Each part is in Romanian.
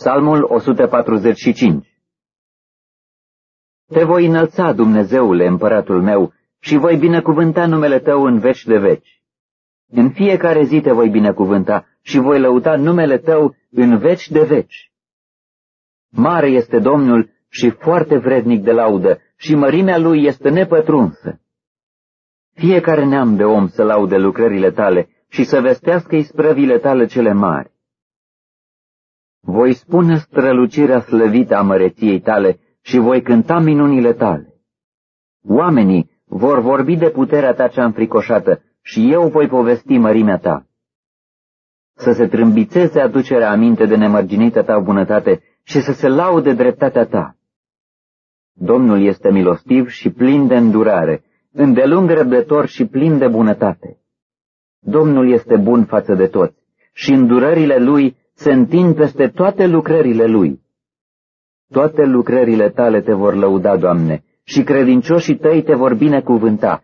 Psalmul 145 Te voi înălța, Dumnezeule, împăratul meu, și voi binecuvânta numele Tău în veci de veci. În fiecare zi te voi binecuvânta și voi lăuta numele Tău în veci de veci. Mare este Domnul și foarte vrednic de laudă și mărimea Lui este nepătrunsă. Fiecare neam de om să laude lucrările Tale și să vestească isprăvile Tale cele mari. Voi spune strălucirea slăvită a măreției tale și voi cânta minunile tale. Oamenii vor vorbi de puterea ta cea înfricoșată și eu voi povesti mărimea ta. Să se trâmbițeze aducerea aminte de nemărginită ta bunătate și să se laude dreptatea ta. Domnul este milostiv și plin de îndurare, îndelung răbdător și plin de bunătate. Domnul este bun față de toți și îndurările lui se întind peste toate lucrările lui. Toate lucrările tale te vor lăuda, Doamne, și credincioșii tăi te vor binecuvânta.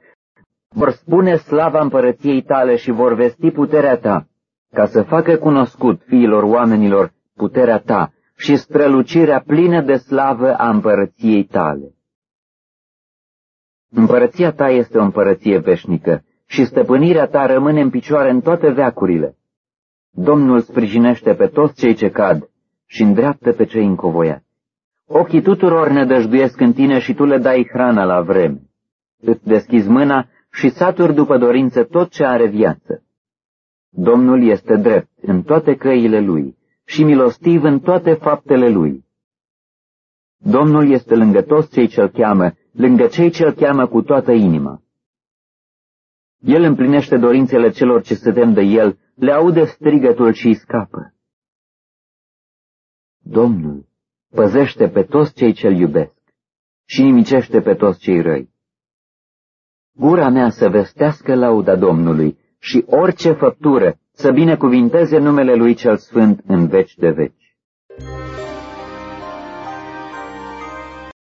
Vor spune slava împărăției tale și vor vesti puterea ta, ca să facă cunoscut fiilor oamenilor puterea ta și strălucirea plină de slavă a împărăției tale. Împărăția ta este o împărăție veșnică și stăpânirea ta rămâne în picioare în toate veacurile. Domnul sprijinește pe toți cei ce cad și îndreaptă pe cei încovoiați. Ochii tuturor ne dăjduiesc în tine și tu le dai hrana la vreme. Îți deschizi mâna și saturi după dorință tot ce are viață. Domnul este drept în toate căile lui și milostiv în toate faptele lui. Domnul este lângă toți cei ce-l cheamă, lângă cei ce-l cheamă cu toată inima. El împlinește dorințele celor ce se tem de el le aude strigătul și scapă. Domnul păzește pe toți cei ce-L iubesc și nimicește pe toți cei răi. Gura mea să vestească lauda Domnului și orice făptură să binecuvinteze numele Lui cel Sfânt în veci de veci.